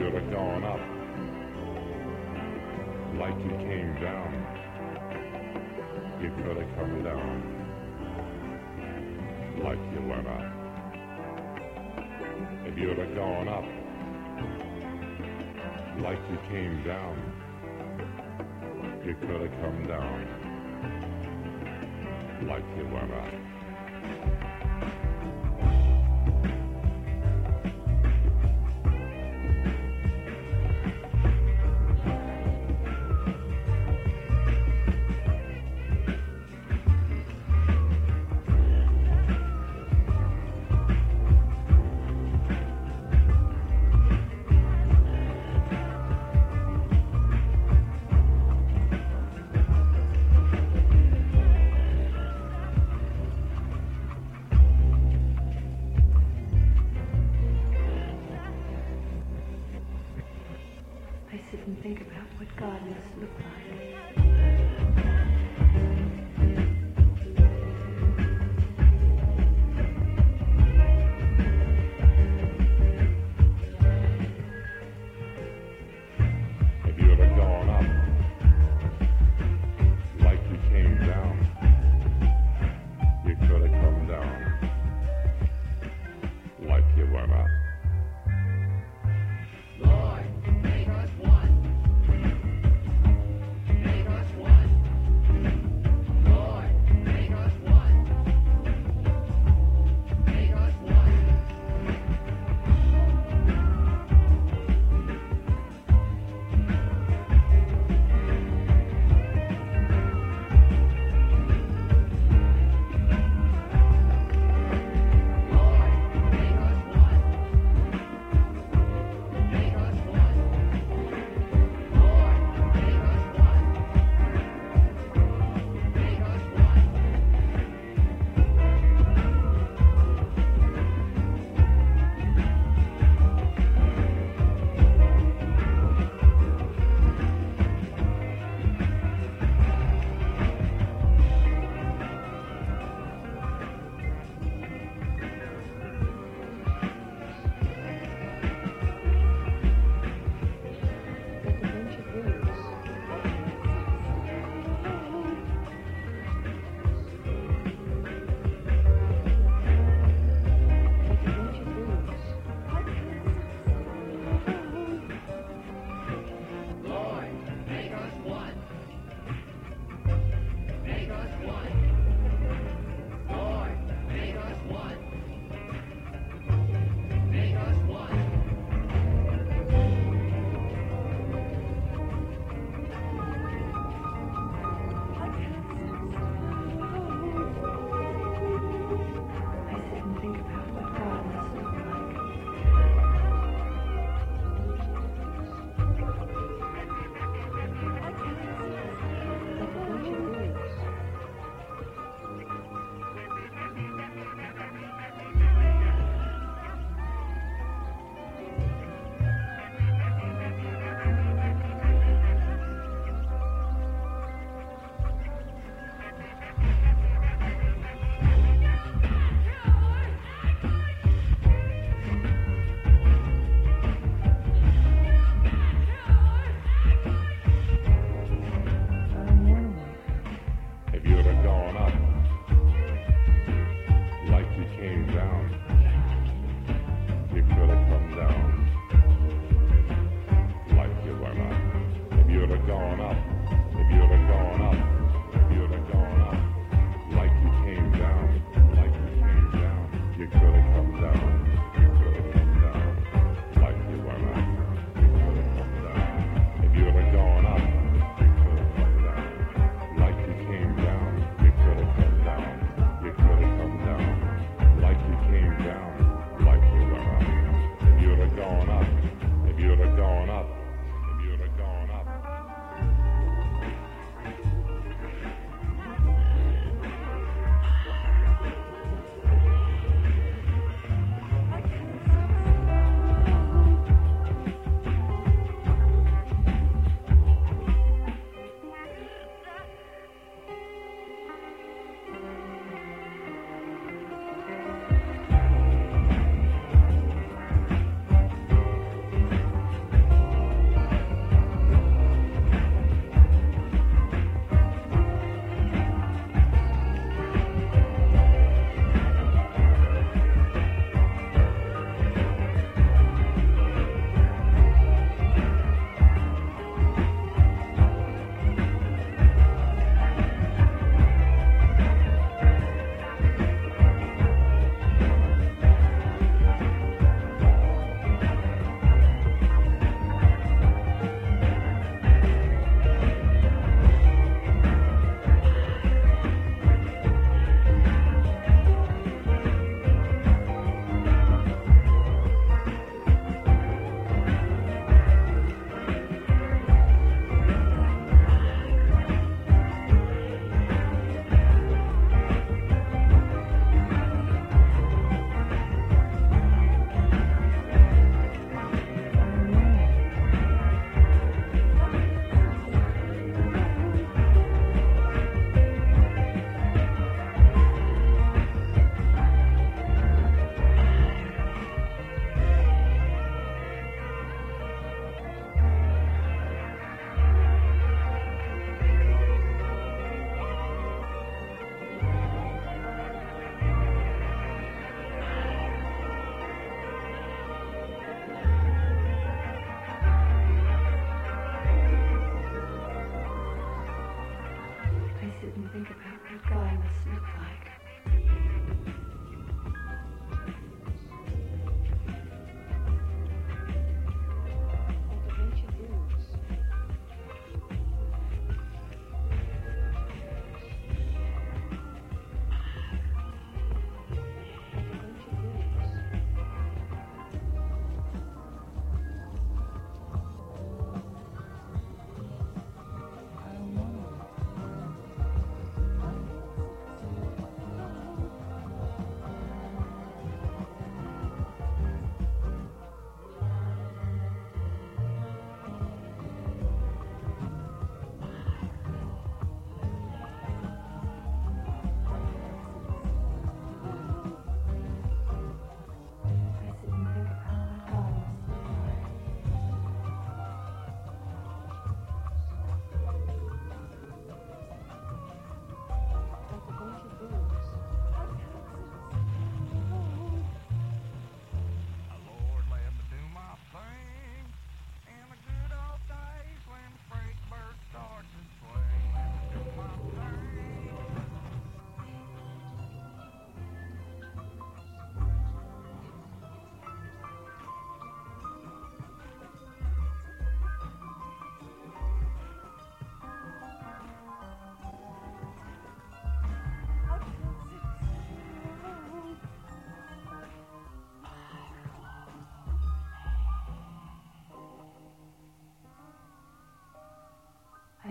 you'd have gone up like you came down. You could have come down like you went up. If you'd have gone up like you came down, you could have come down like you went up.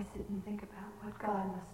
I sit and think about what God must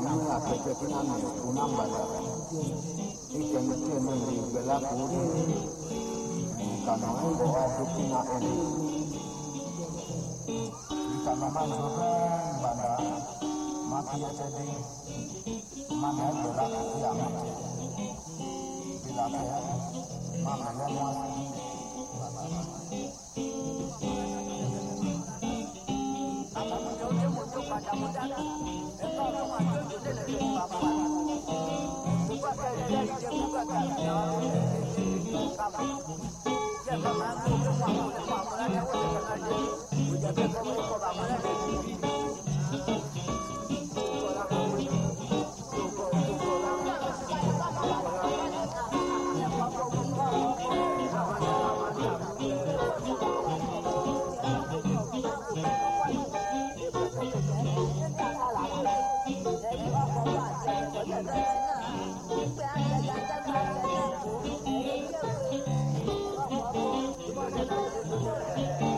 la Thank you. She